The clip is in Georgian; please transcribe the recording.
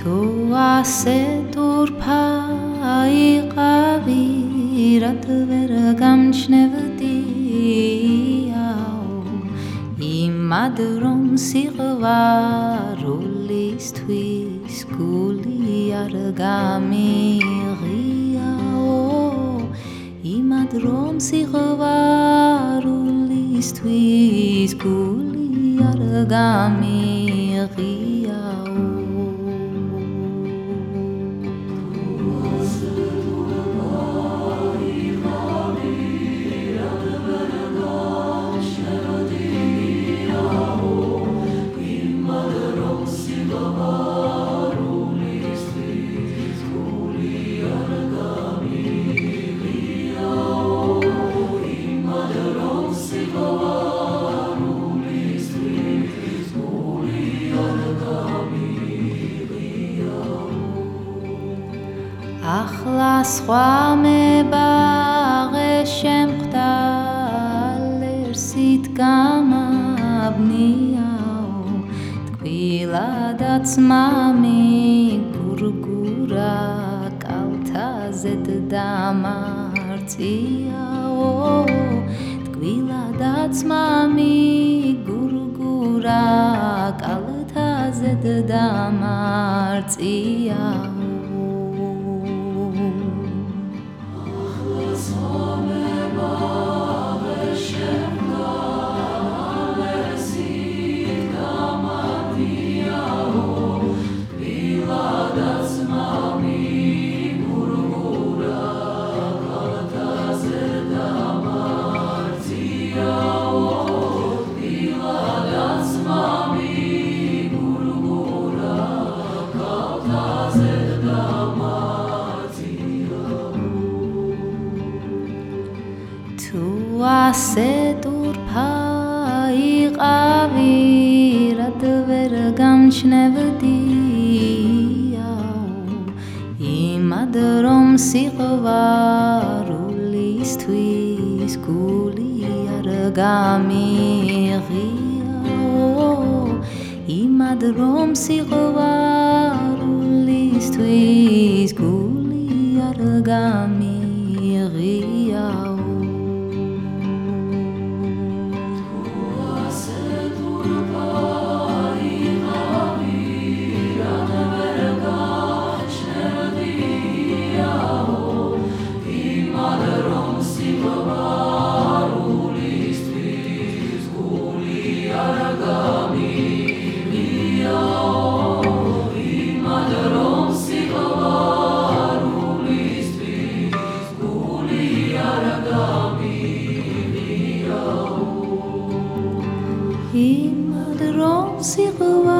თუ ასე თურფაიყავი რად ვერ გამჩნევდი იმად რომ სიყვარულისთვის გული არ გამიღიაო. იმად რომ სიყვარულისთვის გული არ გამიღიაო ახლა სხვა მე ბაღე შემხდალერსით გამაბნიაო თკვილადაც მამი გურგურა კალთაზეთ დამარწიაო თკვილადაც მამი გურგურა კალთაზეთ დამარწიაო ასე თურფაიყავი რად ვერ გამჩნევდი იმად რომ სიყვარულისთვის გული არ გამიღიაო. იმად რომ სიყვარულისთვის გული არ გამიღიაო imad rom war.